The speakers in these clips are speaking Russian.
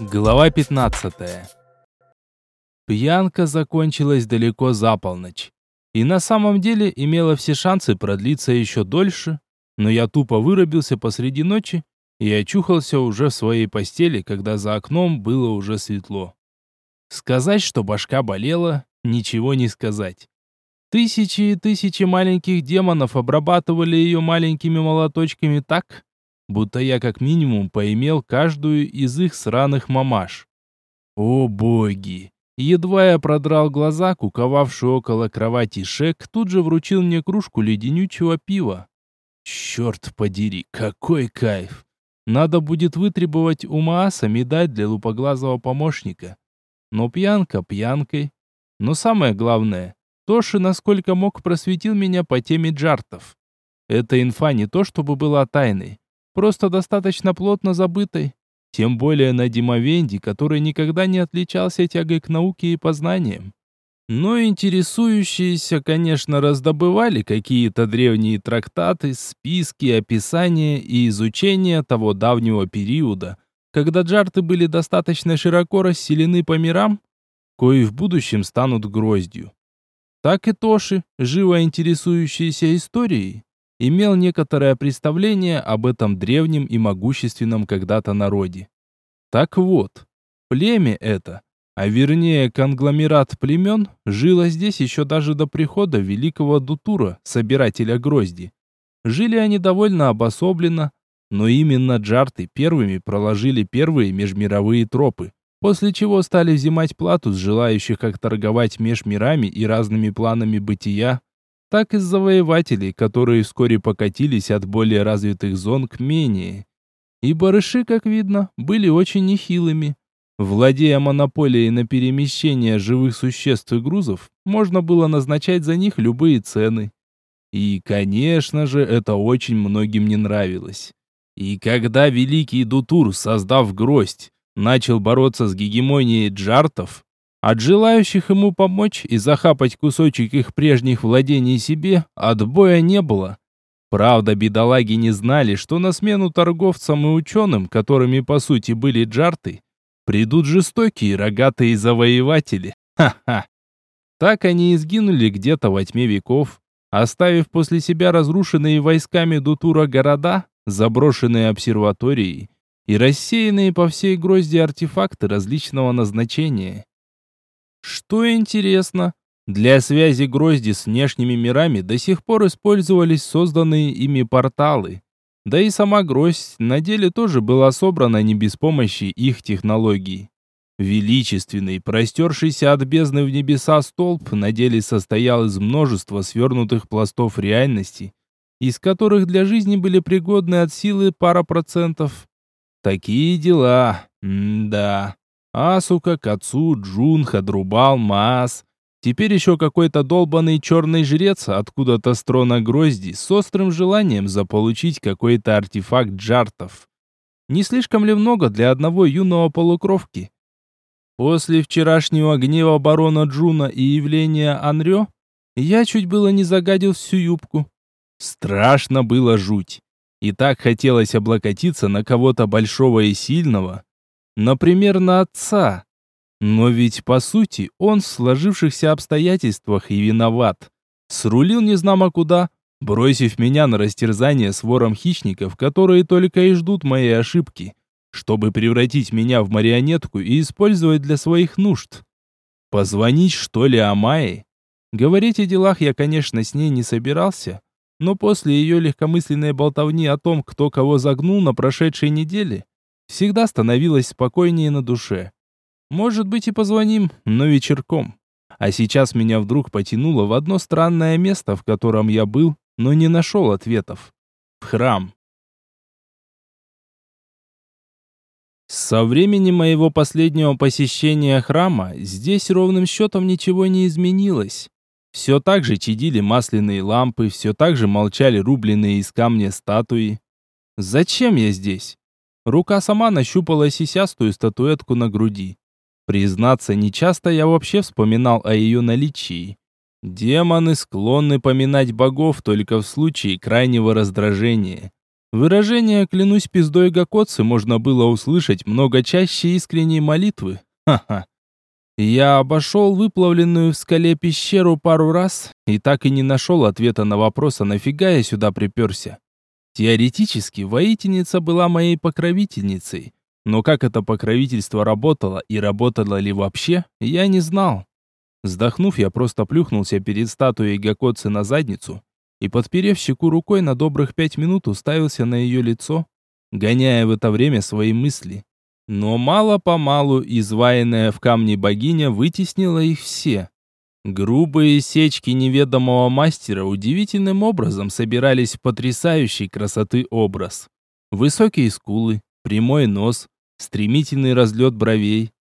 Глава 15. Пьянка закончилась далеко за полночь. И на самом деле имела все шансы продлиться еще дольше, но я тупо вырубился посреди ночи и очухался уже в своей постели, когда за окном было уже светло. Сказать, что башка болела, ничего не сказать. Тысячи и тысячи маленьких демонов обрабатывали ее маленькими молоточками так, будто я как минимум поимел каждую из их сраных мамаш. О боги! Едва я продрал глаза, куковавший около кровати Шек тут же вручил мне кружку леденючего пива. Черт подери, какой кайф! Надо будет вытребовать у Мааса медаль для лупоглазого помощника. Но пьянка пьянкой. Но самое главное, Тоши насколько мог просветил меня по теме джартов. Эта инфа не то чтобы была тайной, просто достаточно плотно забытой. Тем более на Димовенде, который никогда не отличался тягой к науке и познаниям. Но интересующиеся, конечно, раздобывали какие-то древние трактаты, списки, описания и изучения того давнего периода, когда джарты были достаточно широко расселены по мирам, кои в будущем станут гроздью. Так и Тоши, живо интересующийся историей, имел некоторое представление об этом древнем и могущественном когда-то народе. Так вот, племя это, а вернее конгломерат племен, жило здесь еще даже до прихода великого Дутура, собирателя грозди. Жили они довольно обособленно, но именно джарты первыми проложили первые межмировые тропы, после чего стали взимать плату с желающих как торговать меж мирами и разными планами бытия, так и завоевателей, которые вскоре покатились от более развитых зон к менее. И барыши, как видно, были очень нехилыми. Владея монополией на перемещение живых существ и грузов, можно было назначать за них любые цены. И, конечно же, это очень многим не нравилось. И когда великий Дутур, создав гроздь, начал бороться с гегемонией джартов, от желающих ему помочь и захапать кусочек их прежних владений себе отбоя не было. Правда, бедолаги не знали, что на смену торговцам и ученым, которыми по сути были джарты, придут жестокие рогатые завоеватели. Ха-ха. Так они и сгинули где-то во тьме веков, оставив после себя разрушенные войсками Дутура города, заброшенные обсерватории и рассеянные по всей грозди артефакты различного назначения. Что интересно, для связи Грозди с внешними мирами до сих пор использовались созданные ими порталы. Да и сама Гроздь на деле тоже была собрана не без помощи их технологий. Величественный, простершийся от бездны в небеса столб на деле состоял из множества свернутых пластов реальности, из которых для жизни были пригодны от силы пара процентов. Такие дела, М-да. Асука, Кацу, Джун, Хадрубал, Маас. Теперь еще какой-то долбанный черный жрец откуда-то с трона Грозди с острым желанием заполучить какой-то артефакт джартов. Не слишком ли много для одного юного полукровки? После вчерашнего гнева барона Джуна и явления Анрё, я чуть было не загадил всю юбку. Страшно было жуть. И так хотелось облокотиться на кого-то большого и сильного, Например, на отца. Но ведь, по сути, он в сложившихся обстоятельствах и виноват. Срулил незнамо куда, бросив меня на растерзание с вором хищников, которые только и ждут моей ошибки, чтобы превратить меня в марионетку и использовать для своих нужд. Позвонить, что ли, Амае? Говорить о делах я, конечно, с ней не собирался, но после ее легкомысленной болтовни о том, кто кого загнул на прошедшей неделе, всегда становилось спокойнее на душе. Может быть и позвоним, но вечерком. А сейчас меня вдруг потянуло в одно странное место, в котором я был, но не нашел ответов. В храм. Со времени моего последнего посещения храма здесь ровным счетом ничего не изменилось. Все так же чадили масляные лампы, все так же молчали рубленные из камня статуи. Зачем я здесь? Рука сама нащупала сисястую статуэтку на груди. Признаться, нечасто я вообще вспоминал о ее наличии. Демоны склонны поминать богов только в случае крайнего раздражения. Выражение «клянусь пиздой Гакоцы» можно было услышать много чаще искренней молитвы. Ха-ха. Я обошел выплавленную в скале пещеру пару раз и так и не нашел ответа на вопрос, а нафига я сюда приперся. Теоретически, воительница была моей покровительницей, но как это покровительство работало и работало ли вообще, я не знал. Вздохнув, я просто плюхнулся перед статуей Гакоцы на задницу и, подперев щеку рукой, на добрых пять минут уставился на ее лицо, гоняя в это время свои мысли. Но мало-помалу изваянная в камне богиня вытеснила их все. Грубые сечки неведомого мастера удивительным образом собирались в потрясающей красоты образ. Высокие скулы, прямой нос, стремительный разлет бровей.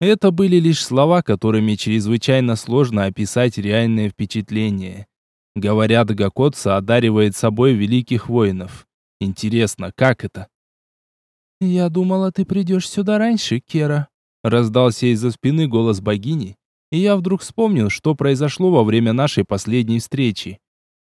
Это были лишь слова, которыми чрезвычайно сложно описать реальное впечатление. Говорят, Гакотса одаривает собой великих воинов. Интересно, как это? «Я думала, ты придешь сюда раньше, Кера», — раздался из-за спины голос богини, и я вдруг вспомнил, что произошло во время нашей последней встречи.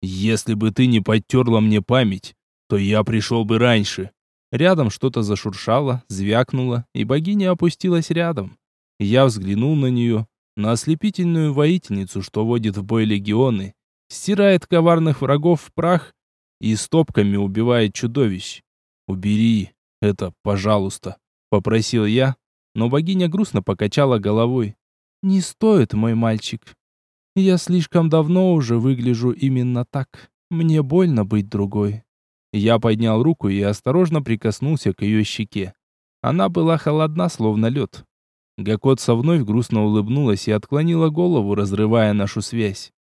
«Если бы ты не подтерла мне память, то я пришел бы раньше». Рядом что-то зашуршало, звякнуло, и богиня опустилась рядом. Я взглянул на нее, на ослепительную воительницу, что водит в бой легионы, стирает коварных врагов в прах и стопками убивает чудовищ. «Убери, это, пожалуйста, попросил я, но богиня грустно покачала головой. Не стоит, мой мальчик. Я слишком давно уже выгляжу именно так. Мне больно быть другой. Я поднял руку и осторожно прикоснулся к ее щеке. Она была холодна, словно лед. Гакотса вновь грустно улыбнулась и отклонила голову, разрывая нашу связь.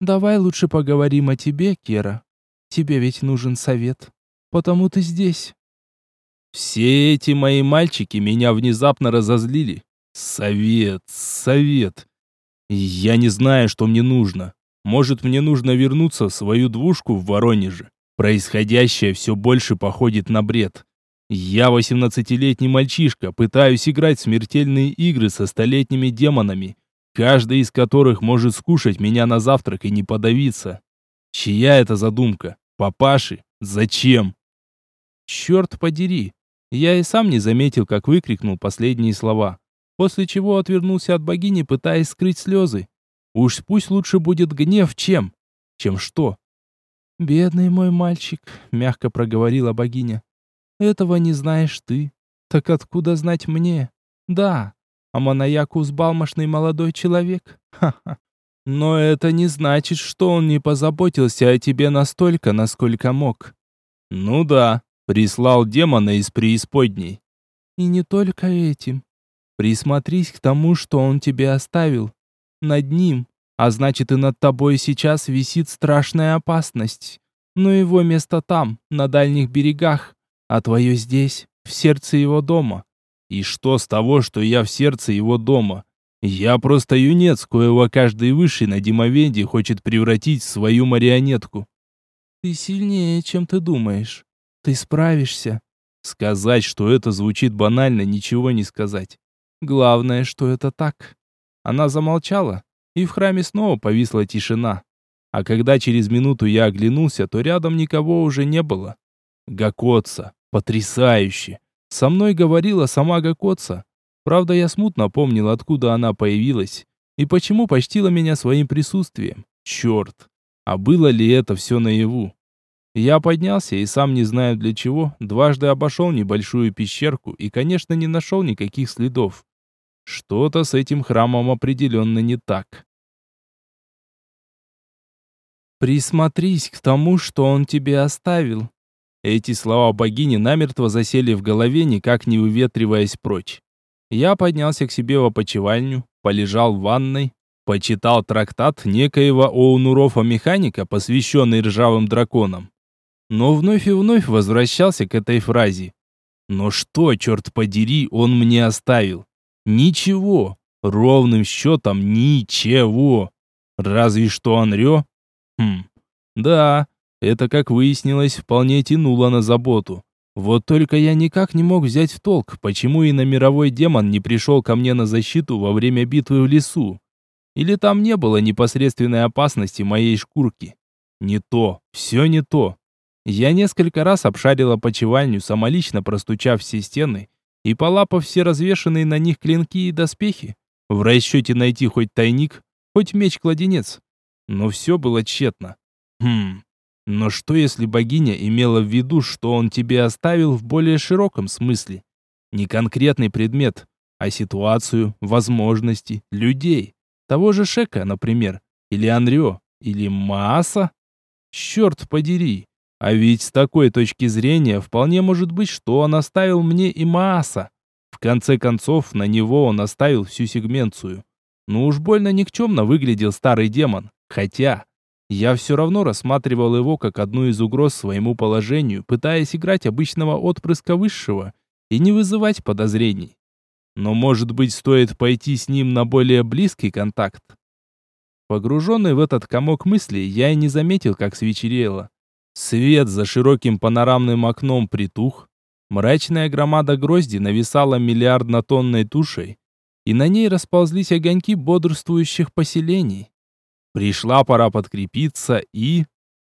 «Давай лучше поговорим о тебе, Кера. Тебе ведь нужен совет. Потому ты здесь. Все эти мои мальчики меня внезапно разозлили. Совет, совет. Я не знаю, что мне нужно. Может, мне нужно вернуться в свою двушку в Воронеже. Происходящее все больше походит на бред. Я восемнадцатилетний мальчишка, пытаюсь играть в смертельные игры со столетними демонами, каждый из которых может скушать меня на завтрак и не подавиться. Чья это задумка? Папаши? Зачем? Черт подери, я и сам не заметил, как выкрикнул последние слова, после чего отвернулся от богини, пытаясь скрыть слезы. Уж пусть лучше будет гнев, чем... чем что? «Бедный мой мальчик», — мягко проговорила богиня. «Этого не знаешь ты. Так откуда знать мне? Да, а Манаякус балмошный молодой человек. Ха-ха. Но это не значит, что он не позаботился о тебе настолько, насколько мог. Ну да, Прислал демона из преисподней. И не только этим. Присмотрись к тому, что он тебе оставил. Над ним, а значит и над тобой сейчас висит страшная опасность. Но его место там, на дальних берегах, а твое здесь, в сердце его дома. И что с того, что я в сердце его дома? Я просто юнец, коего каждый высший на Димовенде хочет превратить в свою марионетку. Ты сильнее, чем ты думаешь. Ты справишься. Сказать, что это звучит банально, ничего не сказать. Главное, что это так. Она замолчала, и в храме снова повисла тишина. А когда через минуту я оглянулся, то рядом никого уже не было. Гакотса. Потрясающе. Со мной говорила сама Гакотса. Правда, я смутно помнил, откуда она появилась и почему почтила меня своим присутствием. Черт. А было ли это все наяву? Я поднялся и сам не знаю для чего, дважды обошел небольшую пещерку и, конечно, не нашел никаких следов. Что-то с этим храмом определенно не так. «Присмотрись к тому, что он тебе оставил». Эти слова богини намертво засели в голове, никак не уветриваясь прочь. Я поднялся к себе в опочивальню, полежал в ванной, почитал трактат некоего Оунурофа-механика, посвященный ржавым драконам но вновь и вновь возвращался к этой фразе. Но что, черт подери, он мне оставил? Ничего. Ровным счетом ничего. Разве что Анрё? Хм. Да, это, как выяснилось, вполне тянуло на заботу. Вот только я никак не мог взять в толк, почему и на мировой демон не пришел ко мне на защиту во время битвы в лесу. Или там не было непосредственной опасности моей шкурки. Не то, все не то. Я несколько раз обшарил опочивальню, самолично простучав все стены и полапав все развешанные на них клинки и доспехи, в расчете найти хоть тайник, хоть меч-кладенец. Но все было тщетно. Хм, но что если богиня имела в виду, что он тебе оставил в более широком смысле? Не конкретный предмет, а ситуацию, возможности, людей. Того же Шека, например, или Анрио, или Мааса? Черт подери, а ведь с такой точки зрения вполне может быть, что он оставил мне и Мааса. В конце концов, на него он оставил всю сегменцию. Ну уж больно никчемно выглядел старый демон. Хотя, я все равно рассматривал его как одну из угроз своему положению, пытаясь играть обычного отпрыска высшего и не вызывать подозрений. Но, может быть, стоит пойти с ним на более близкий контакт? Погруженный в этот комок мыслей, я и не заметил, как свечерело. Свет за широким панорамным окном притух. Мрачная громада грозди нависала миллиардно-тонной тушей, и на ней расползлись огоньки бодрствующих поселений. Пришла пора подкрепиться и...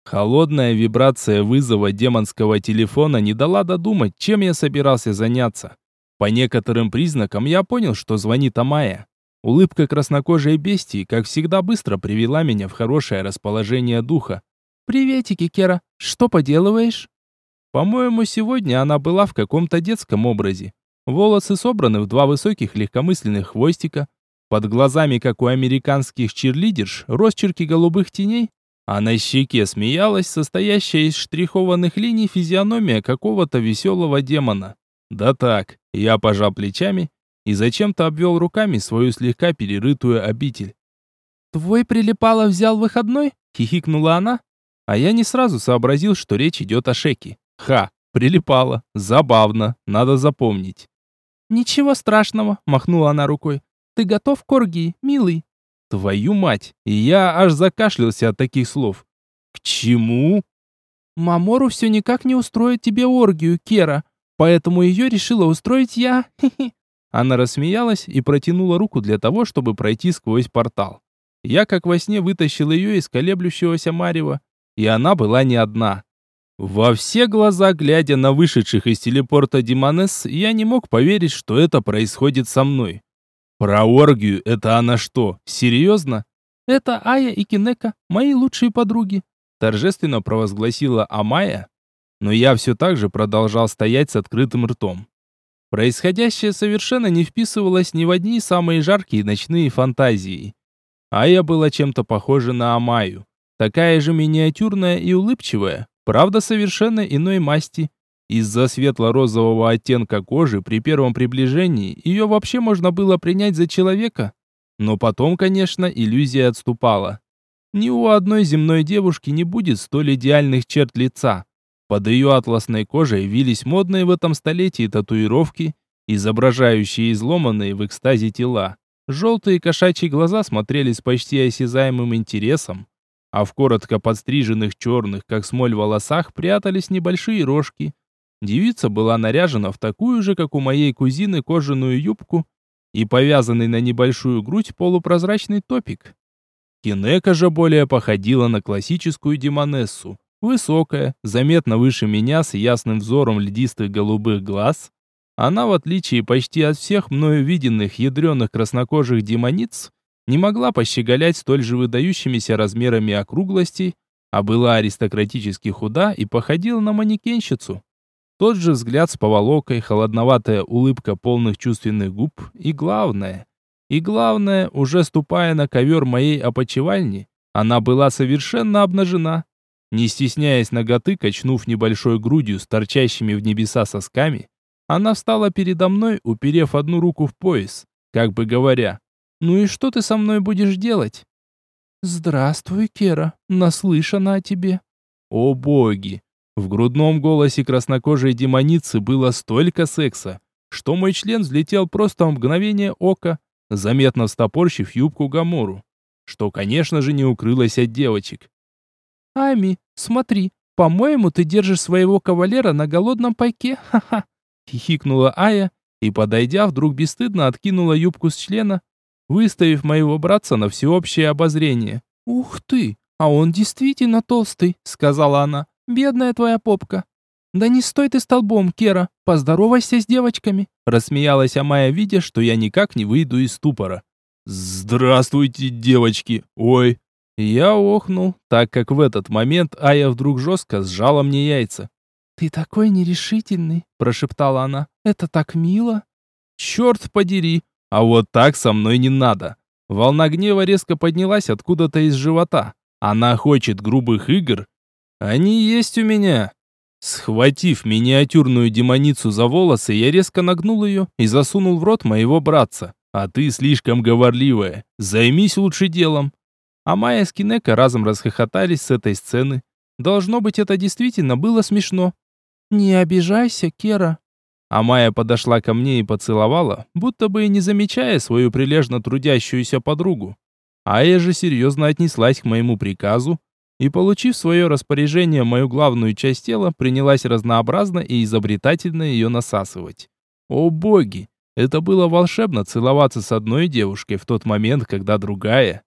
Холодная вибрация вызова демонского телефона не дала додумать, чем я собирался заняться. По некоторым признакам я понял, что звонит Амая. Улыбка краснокожей бестии, как всегда, быстро привела меня в хорошее расположение духа. «Приветики, Кера. Что поделываешь?» По-моему, сегодня она была в каком-то детском образе. Волосы собраны в два высоких легкомысленных хвостика. Под глазами, как у американских чирлидерш, росчерки голубых теней, а на щеке смеялась состоящая из штрихованных линий физиономия какого-то веселого демона. Да так, я пожал плечами и зачем-то обвел руками свою слегка перерытую обитель. «Твой прилипало взял выходной?» — хихикнула она, а я не сразу сообразил, что речь идет о Шеке. Ха, прилипало. Забавно, надо запомнить. «Ничего страшного», — махнула она рукой. «Ты готов к оргии, милый?» «Твою мать!» Я аж закашлялся от таких слов. «К чему?» «Мамору все никак не устроит тебе оргию, Кера, поэтому ее решила устроить я. Она рассмеялась и протянула руку для того, чтобы пройти сквозь портал. Я как во сне вытащил ее из колеблющегося марева и она была не одна. Во все глаза, глядя на вышедших из телепорта Димонес, я не мог поверить, что это происходит со мной. Про оргию это она что, серьезно? Это Ая и Кинека, мои лучшие подруги, торжественно провозгласила Амая, но я все так же продолжал стоять с открытым ртом. Происходящее совершенно не вписывалось ни в одни самые жаркие ночные фантазии. Ая была чем-то похожа на Амаю. Такая же миниатюрная и улыбчивая, правда совершенно иной масти. Из-за светло-розового оттенка кожи при первом приближении ее вообще можно было принять за человека. Но потом, конечно, иллюзия отступала. Ни у одной земной девушки не будет столь идеальных черт лица. Под ее атласной кожей вились модные в этом столетии татуировки, изображающие изломанные в экстазе тела. Желтые кошачьи глаза смотрели с почти осязаемым интересом, а в коротко подстриженных черных, как смоль, волосах прятались небольшие рожки. Девица была наряжена в такую же, как у моей кузины, кожаную юбку и повязанный на небольшую грудь полупрозрачный топик. Кинека же более походила на классическую демонессу. Высокая, заметно выше меня, с ясным взором льдистых голубых глаз. Она, в отличие почти от всех мною виденных ядреных краснокожих демониц, не могла пощеголять столь же выдающимися размерами округлостей, а была аристократически худа и походила на манекенщицу. Тот же взгляд с поволокой, холодноватая улыбка полных чувственных губ и главное, и главное, уже ступая на ковер моей опочивальни, она была совершенно обнажена. Не стесняясь ноготы, качнув небольшой грудью с торчащими в небеса сосками, она встала передо мной, уперев одну руку в пояс, как бы говоря, ну и что ты со мной будешь делать? Здравствуй, Кера, наслышана о тебе. О боги! В грудном голосе краснокожей демоницы было столько секса, что мой член взлетел просто в мгновение ока, заметно встопорщив юбку Гамору, что, конечно же, не укрылось от девочек. «Ами, смотри, по-моему, ты держишь своего кавалера на голодном пайке, ха-ха!» хихикнула Ая и, подойдя, вдруг бесстыдно откинула юбку с члена, выставив моего братца на всеобщее обозрение. «Ух ты, а он действительно толстый», — сказала она. бедная твоя попка». «Да не стой ты столбом, Кера, поздоровайся с девочками», рассмеялась Амая, видя, что я никак не выйду из ступора. «Здравствуйте, девочки! Ой!» Я охнул, так как в этот момент Ая вдруг жестко сжала мне яйца. «Ты такой нерешительный», — прошептала она. «Это так мило». «Черт подери! А вот так со мной не надо!» Волна гнева резко поднялась откуда-то из живота. Она хочет грубых игр. Они есть у меня. Схватив миниатюрную демоницу за волосы, я резко нагнул ее и засунул в рот моего братца. А ты слишком говорливая. Займись лучше делом. А Майя с Кинека разом расхохотались с этой сцены. Должно быть, это действительно было смешно. «Не обижайся, Кера». А Майя подошла ко мне и поцеловала, будто бы и не замечая свою прилежно трудящуюся подругу. А я же серьезно отнеслась к моему приказу и, получив в свое распоряжение мою главную часть тела, принялась разнообразно и изобретательно ее насасывать. О боги! Это было волшебно целоваться с одной девушкой в тот момент, когда другая...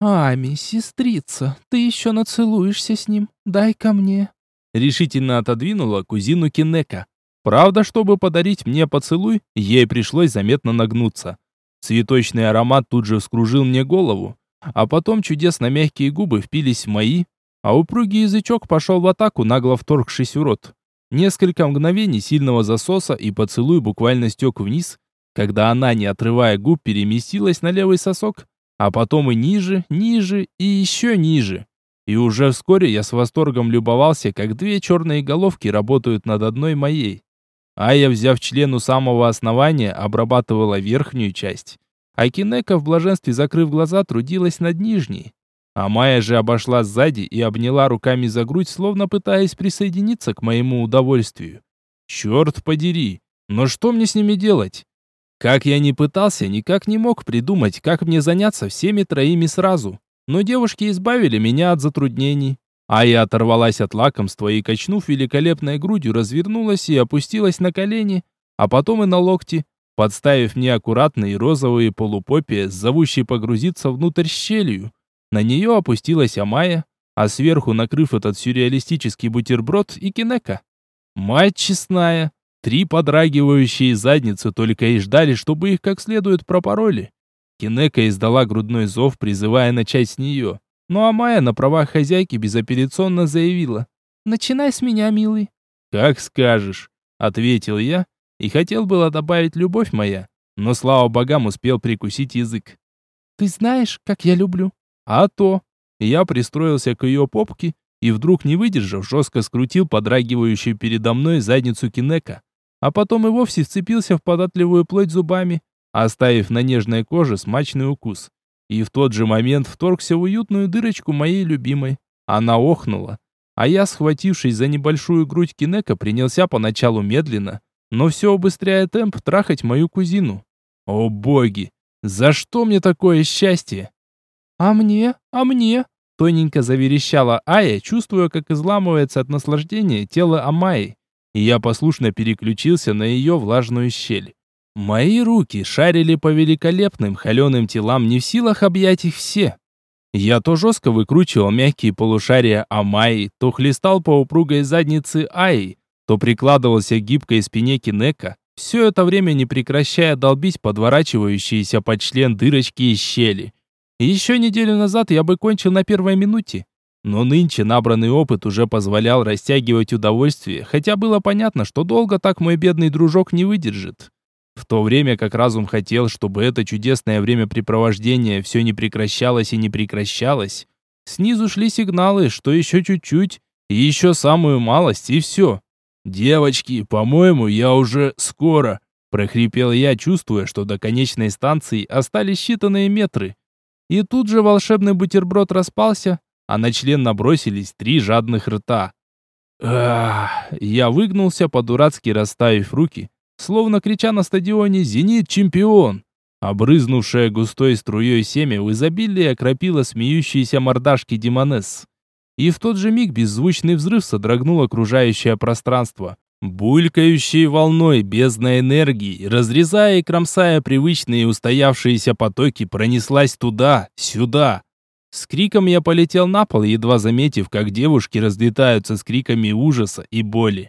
«Ами, сестрица, ты еще нацелуешься с ним? Дай ко мне». Решительно отодвинула кузину Кинека. Правда, чтобы подарить мне поцелуй, ей пришлось заметно нагнуться. Цветочный аромат тут же вскружил мне голову, а потом чудесно мягкие губы впились в мои, а упругий язычок пошел в атаку, нагло вторгшись в рот. Несколько мгновений сильного засоса и поцелуй буквально стек вниз, когда она, не отрывая губ, переместилась на левый сосок, а потом и ниже, ниже и еще ниже. И уже вскоре я с восторгом любовался, как две черные головки работают над одной моей. А я, взяв член у самого основания, обрабатывала верхнюю часть. А Кинека в блаженстве, закрыв глаза, трудилась над нижней. А Майя же обошла сзади и обняла руками за грудь, словно пытаясь присоединиться к моему удовольствию. Черт подери, но что мне с ними делать? Как я ни пытался, никак не мог придумать, как мне заняться всеми троими сразу. Но девушки избавили меня от затруднений. А я оторвалась от лакомства и, качнув великолепной грудью, развернулась и опустилась на колени, а потом и на локти, подставив мне аккуратные розовые полупопия, зовущие погрузиться внутрь щелью. На нее опустилась Амая, а сверху, накрыв этот сюрреалистический бутерброд, и Кинека. Мать честная, три подрагивающие задницы только и ждали, чтобы их как следует пропороли. Кинека издала грудной зов, призывая начать с нее. Ну а Майя на правах хозяйки безапелляционно заявила. «Начинай с меня, милый». «Как скажешь», — ответил я, и хотел было добавить «любовь моя», но, слава богам, успел прикусить язык. «Ты знаешь, как я люблю?» А то. Я пристроился к ее попке и вдруг, не выдержав, жестко скрутил подрагивающую передо мной задницу Кинека, а потом и вовсе вцепился в податливую плоть зубами, оставив на нежной коже смачный укус. И в тот же момент вторгся в уютную дырочку моей любимой. Она охнула, а я, схватившись за небольшую грудь Кинека, принялся поначалу медленно, но все убыстряя темп, трахать мою кузину. О боги! За что мне такое счастье? «А мне? А мне?» Тоненько заверещала Ая, чувствуя, как изламывается от наслаждения тело Амаи. И я послушно переключился на ее влажную щель. Мои руки шарили по великолепным холеным телам, не в силах объять их все. Я то жестко выкручивал мягкие полушария Амаи, то хлестал по упругой заднице Аи, то прикладывался к гибкой спине Кинека, все это время не прекращая долбить подворачивающиеся под член дырочки и щели. Еще неделю назад я бы кончил на первой минуте. Но нынче набранный опыт уже позволял растягивать удовольствие, хотя было понятно, что долго так мой бедный дружок не выдержит. В то время как разум хотел, чтобы это чудесное времяпрепровождение все не прекращалось и не прекращалось, снизу шли сигналы, что еще чуть-чуть, и еще самую малость, и все. «Девочки, по-моему, я уже скоро», – прохрипел я, чувствуя, что до конечной станции остались считанные метры. И тут же волшебный бутерброд распался, а на член набросились три жадных рта. Ах, я выгнулся, по-дурацки расставив руки, словно крича на стадионе «Зенит чемпион!». Обрызнувшая густой струей семя в изобилии окропила смеющиеся мордашки Демонесс. И в тот же миг беззвучный взрыв содрогнул окружающее пространство. Булькающей волной бездна энергии, разрезая и кромсая привычные устоявшиеся потоки, пронеслась туда, сюда. С криком я полетел на пол, едва заметив, как девушки разлетаются с криками ужаса и боли.